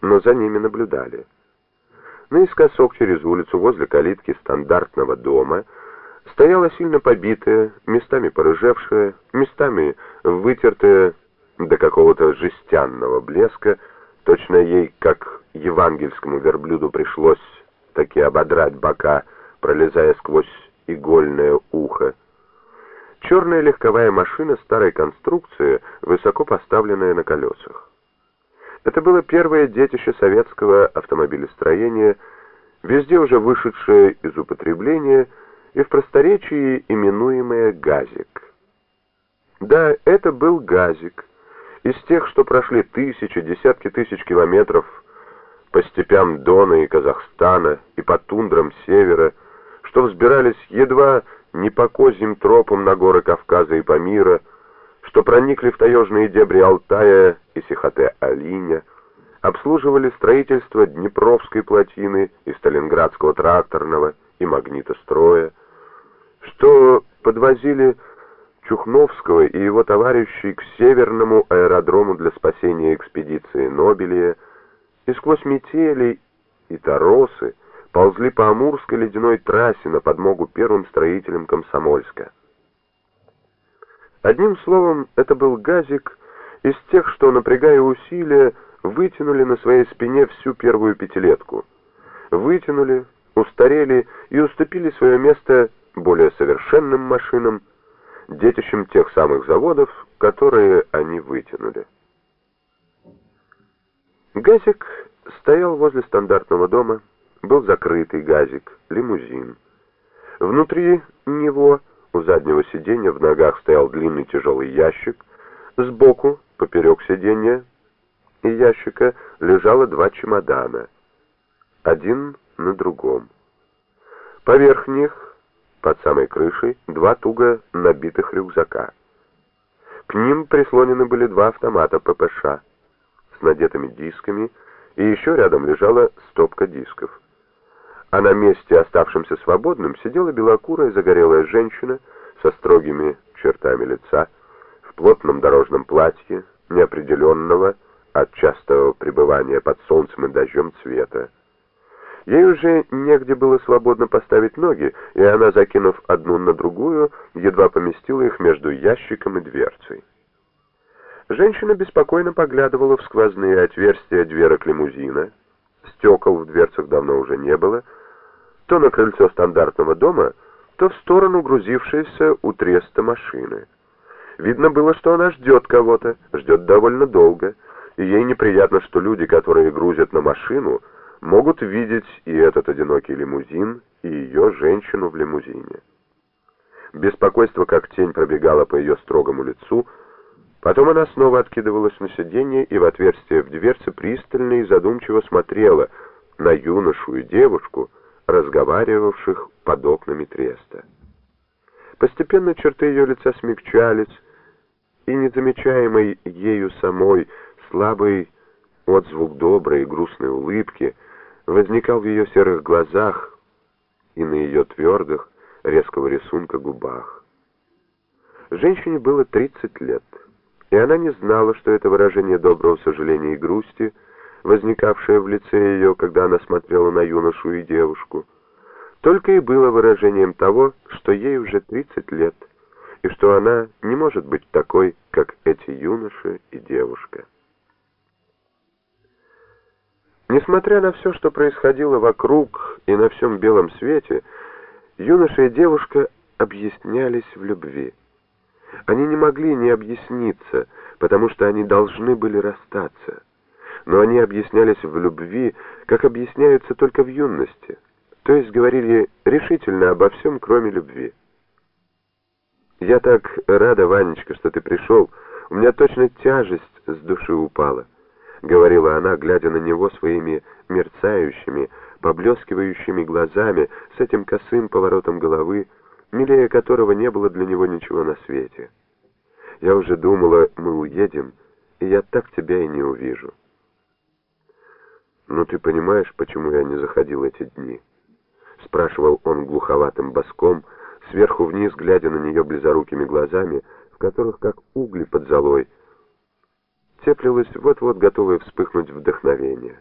но за ними наблюдали. Наискосок через улицу возле калитки стандартного дома стояла сильно побитая, местами порыжевшая, местами вытертая до какого-то жестянного блеска, точно ей, как евангельскому верблюду, пришлось таки ободрать бока, пролезая сквозь игольное ухо. Черная легковая машина старой конструкции, высоко поставленная на колесах. Это было первое детище советского автомобилестроения, везде уже вышедшее из употребления и в просторечии именуемое «газик». Да, это был «газик», из тех, что прошли тысячи, десятки тысяч километров по степям Дона и Казахстана и по тундрам севера, что взбирались едва не по козьим тропам на горы Кавказа и Памира, что проникли в таежные дебри Алтая и Сихоте-Алиня, обслуживали строительство Днепровской плотины и Сталинградского тракторного и магнитостроя, что подвозили Чухновского и его товарищей к северному аэродрому для спасения экспедиции Нобелия, и сквозь метели и торосы ползли по Амурской ледяной трассе на подмогу первым строителям Комсомольска. Одним словом, это был газик из тех, что, напрягая усилия, вытянули на своей спине всю первую пятилетку. Вытянули, устарели и уступили свое место более совершенным машинам, детищем тех самых заводов, которые они вытянули. Газик стоял возле стандартного дома, был закрытый газик, лимузин. Внутри него, у заднего сиденья, в ногах стоял длинный тяжелый ящик, сбоку, поперек сиденья и ящика, лежало два чемодана, один на другом. Поверх них под самой крышей два туго набитых рюкзака. К ним прислонены были два автомата ППШ с надетыми дисками, и еще рядом лежала стопка дисков. А на месте, оставшемся свободным, сидела белокурая загорелая женщина со строгими чертами лица, в плотном дорожном платье, неопределенного от частого пребывания под солнцем и дождем цвета. Ей уже негде было свободно поставить ноги, и она, закинув одну на другую, едва поместила их между ящиком и дверцей. Женщина беспокойно поглядывала в сквозные отверстия дверок лимузина. Стекол в дверцах давно уже не было. То на крыльцо стандартного дома, то в сторону грузившейся у треста машины. Видно было, что она ждет кого-то, ждет довольно долго, и ей неприятно, что люди, которые грузят на машину, могут видеть и этот одинокий лимузин, и ее женщину в лимузине. Беспокойство как тень пробегало по ее строгому лицу, потом она снова откидывалась на сиденье и в отверстие в дверце пристально и задумчиво смотрела на юношу и девушку, разговаривавших под окнами треста. Постепенно черты ее лица смягчались, и незамечаемый ею самой слабый отзвук доброй и грустной улыбки — возникал в ее серых глазах и на ее твердых, резкого рисунка губах. Женщине было 30 лет, и она не знала, что это выражение доброго сожаления и грусти, возникавшее в лице ее, когда она смотрела на юношу и девушку, только и было выражением того, что ей уже 30 лет, и что она не может быть такой, как эти юноша и девушка. Несмотря на все, что происходило вокруг и на всем белом свете, юноша и девушка объяснялись в любви. Они не могли не объясниться, потому что они должны были расстаться. Но они объяснялись в любви, как объясняются только в юности, то есть говорили решительно обо всем, кроме любви. «Я так рада, Ванечка, что ты пришел. У меня точно тяжесть с души упала». — говорила она, глядя на него своими мерцающими, поблескивающими глазами с этим косым поворотом головы, милее которого не было для него ничего на свете. «Я уже думала, мы уедем, и я так тебя и не увижу». «Ну ты понимаешь, почему я не заходил эти дни?» — спрашивал он глуховатым боском, сверху вниз, глядя на нее близорукими глазами, в которых, как угли под золой, теплилось вот-вот готовое вспыхнуть вдохновение.